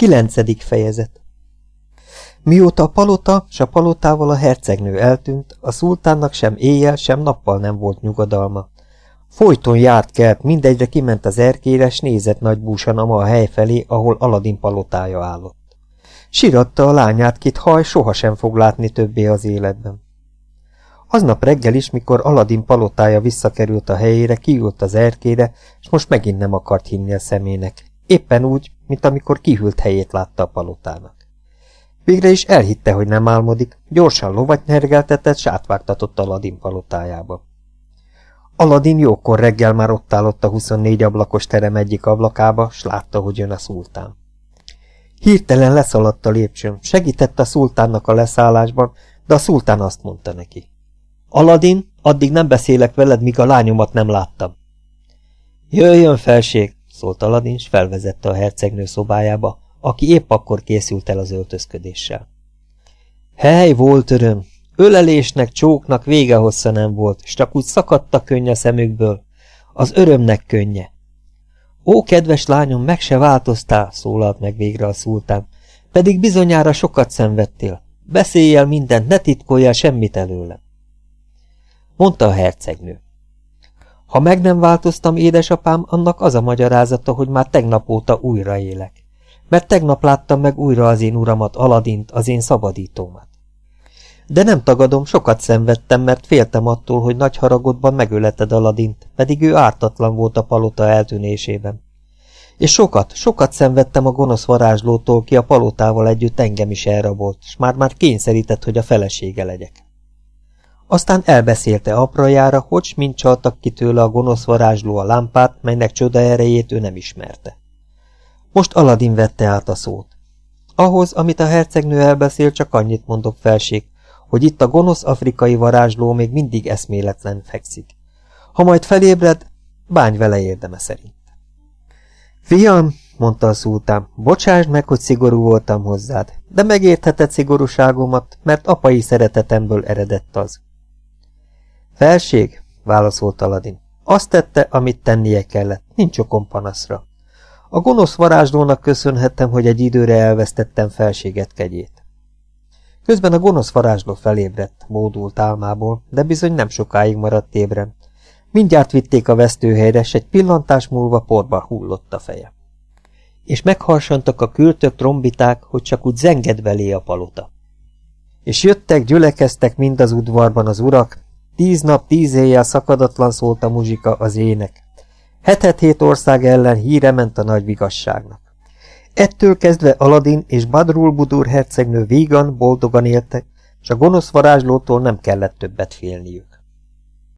Kilencedik fejezet Mióta a palota s a palotával a hercegnő eltűnt, a szultánnak sem éjjel, sem nappal nem volt nyugodalma. Folyton járt kelt, mindegyre kiment az erkére, s nézett nagy búsan a hely felé, ahol Aladin palotája állott. Siratta a lányát, kit haj sohasem fog látni többé az életben. Aznap reggel is, mikor Aladin palotája visszakerült a helyére, kiült az erkére, és most megint nem akart hinni a szemének. Éppen úgy, mint amikor kihűlt helyét látta a palotának. Végre is elhitte, hogy nem álmodik, gyorsan lovat nyergeltetett, s átvágtatott Aladin palotájába. Aladin jókor reggel már ott állott a 24 ablakos terem egyik ablakába, s látta, hogy jön a szultán. Hirtelen leszaladt a lépcsőn, segített a szultánnak a leszállásban, de a szultán azt mondta neki. Aladin, addig nem beszélek veled, míg a lányomat nem láttam. Jöjjön, felség, szólt Aladin, s felvezette a hercegnő szobájába, aki épp akkor készült el az öltözködéssel. Hely volt öröm, ölelésnek, csóknak vége hossza nem volt, s csak úgy szakadt a könny a szemükből. Az örömnek könnye. Ó, kedves lányom, meg se változtál, szólalt meg végre a szultán, pedig bizonyára sokat szenvedtél. Beszélj el mindent, ne titkolj el semmit előlem. Mondta a hercegnő. Ha meg nem változtam, édesapám, annak az a magyarázata, hogy már tegnap óta újra élek mert tegnap láttam meg újra az én uramat, Aladint, az én szabadítómat. De nem tagadom, sokat szenvedtem, mert féltem attól, hogy nagy haragodban megöleted Aladint, pedig ő ártatlan volt a palota eltűnésében. És sokat, sokat szenvedtem a gonosz varázslótól, ki a palotával együtt engem is elrabolt, és már-már kényszerített, hogy a felesége legyek. Aztán elbeszélte aprajára, hogy mint csaltak ki tőle a gonosz varázsló a lámpát, melynek csoda erejét ő nem ismerte. Most Aladin vette át a szót. Ahhoz, amit a hercegnő elbeszél, csak annyit mondok felség, hogy itt a gonosz afrikai varázsló még mindig eszméletlen fekszik. Ha majd felébred, bánj vele érdeme szerint. Fiam, mondta a szultán, bocsásd meg, hogy szigorú voltam hozzád, de megértheted szigorúságomat, mert apai szeretetemből eredett az. Felség, válaszolt Aladin, azt tette, amit tennie kellett, nincs okom panaszra. A gonosz varázslónak köszönhettem, hogy egy időre elvesztettem felséget kegyét. Közben a gonosz varázsló felébredt, módult álmából, de bizony nem sokáig maradt ébren. Mindjárt vitték a vesztőhelyre, s egy pillantás múlva porba hullott a feje. És megharsantak a kürtök trombiták, hogy csak úgy zenged belé a palota. És jöttek, gyülekeztek mind az udvarban az urak, tíz nap, tíz éjjel szakadatlan szólt a muzsika, az ének. Hetet-hét ország ellen híre ment a nagy vigasságnak. Ettől kezdve Aladin és Badrul Budur hercegnő vígan, boldogan éltek, és a gonosz varázslótól nem kellett többet félniük.